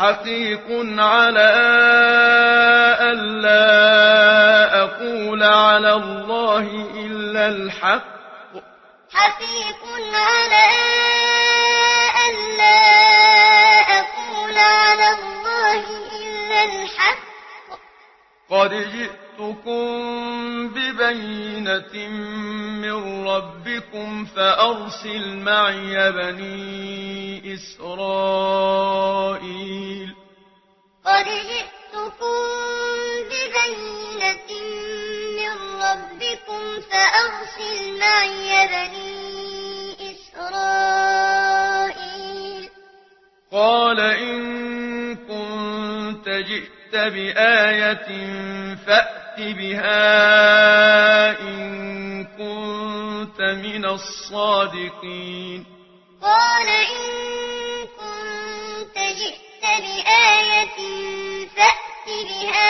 حقيق على أن لا أقول على الله إلا الحق. حقيق على أن ألا أقول على الله إلا الحق. قد جئتكم ببينة من ربكم فأرسل معي بني إسرائيل. معي بني إسرائيل. قال إن كنت جئت بآية فأت بها إن كنت من الصادقين. قال إن كنت جئت بآية فأت بها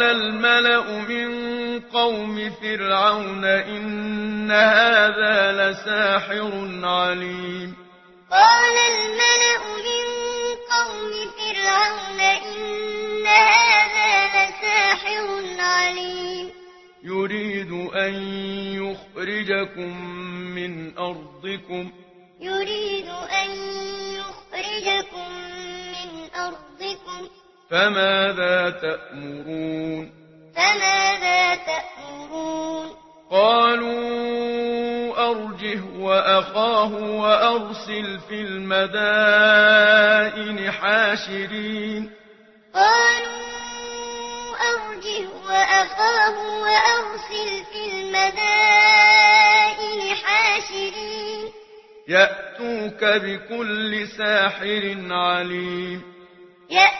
قال الملأ من قوم فرعون إن هذا لساحر عليم قال الملأ من قوم فرعون إن هذا لساحر عليم يريد أن يخرجكم من أرضكم يريد أن يخرجكم من أرضكم فماذا تأمرون فماذا تأمرون قالوا أرجه وأخاه وأرسل في المدائن حاشرين قالوا أرجه وأخاه وأرسل في المدائن حاشرين يأتوك بكل ساحر عليم يأتوك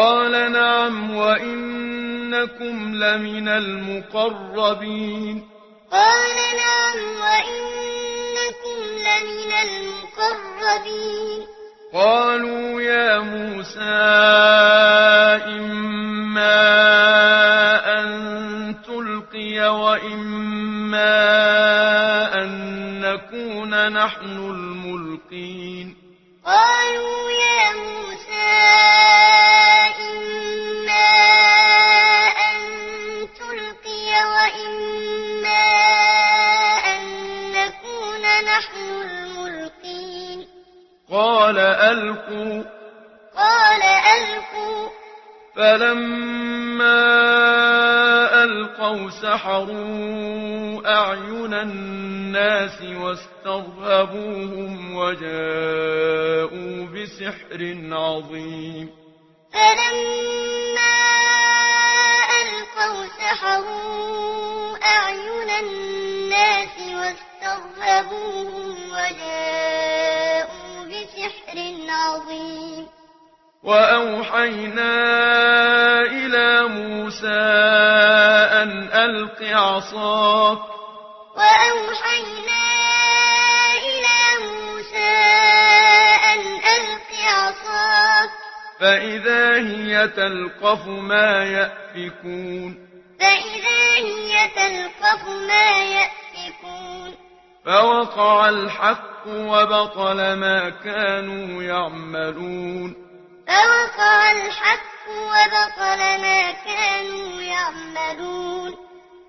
قال نعم وإنكم لمن المقربين. قال نعم وإنكم لمن المقربين. قالوا يا موسى إما أن تلقي وإما أن نكون نحن الملقين. قالوا يا موسى قال ألقوا. قال ألقوا. فلما ألقوا سحروا أعين الناس واسترهبوهم وجاءوا بسحر عظيم. فلما ألقوا سحروا أعين الناس واسترهبوهم عظيم. وأوحينا إلى موسى أن ألق عصاك. وأوحينا إلى موسى أن ألق عصاك. فإذا هي تلقف ما يأفكون. فإذا هي تلقف ما يأفكون. فوقع الحق وبطل ما كانوا يعملون. فوقع الحق وبطل ما كانوا يعملون.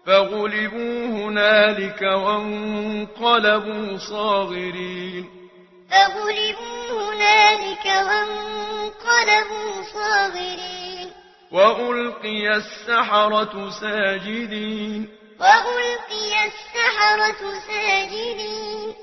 فغلبوا هنالك وانقلبوا صاغرين. فغلبوا هنالك وانقلبوا صاغرين. وألقي السحرة ساجدين. وَأُلْقِيَ السَّحَرَةُ سَاجِدِينَ